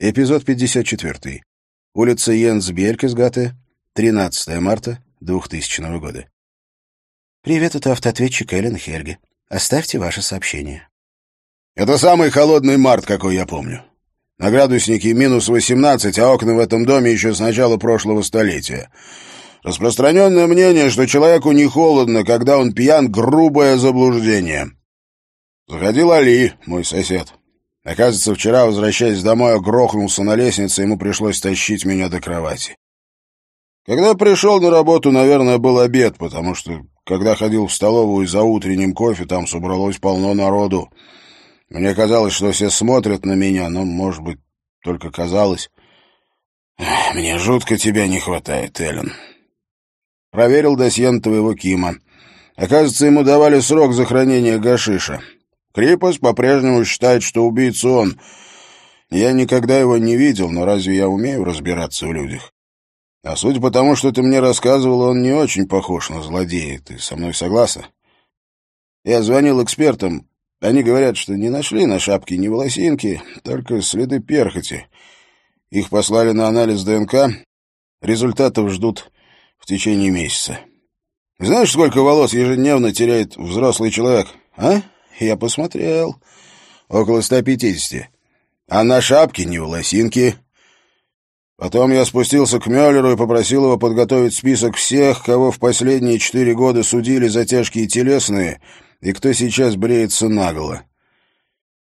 Эпизод 54. Улица Йенс Белькисгате, 13 марта 2000 года. Привет, это автоответчик Эллен Хельге. Оставьте ваше сообщение. Это самый холодный март, какой я помню. На градуснике минус 18, а окна в этом доме еще с начала прошлого столетия. Распространенное мнение, что человеку не холодно, когда он пьян, грубое заблуждение. Заходил Али, мой сосед. Оказывается, вчера, возвращаясь домой, грохнулся на лестнице, ему пришлось тащить меня до кровати. Когда пришел на работу, наверное, был обед, потому что, когда ходил в столовую за утренним кофе, там собралось полно народу. Мне казалось, что все смотрят на меня, но, может быть, только казалось. Мне жутко тебя не хватает, Эллен. Проверил досье твоего Кима. Оказывается, ему давали срок за хранение гашиша. Крипос по-прежнему считает, что убийца он. Я никогда его не видел, но разве я умею разбираться в людях? А судя по тому, что ты мне рассказывал, он не очень похож на злодея. Ты со мной согласна? Я звонил экспертам. Они говорят, что не нашли на шапке ни волосинки, только следы перхоти. Их послали на анализ ДНК. Результатов ждут в течение месяца. Знаешь, сколько волос ежедневно теряет взрослый человек, а? Я посмотрел. Около 150. А на шапке ни волосинки. Потом я спустился к Мюллеру и попросил его подготовить список всех, кого в последние четыре года судили за тяжкие телесные и кто сейчас бреется наголо.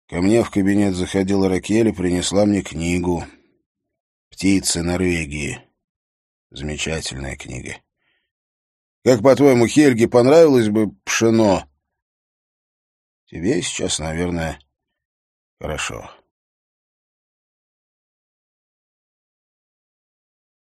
Ко мне в кабинет заходила Ракель и принесла мне книгу «Птицы Норвегии». Замечательная книга. Как, по-твоему, Хельге понравилось бы пшено? Тебе сейчас, наверное, хорошо.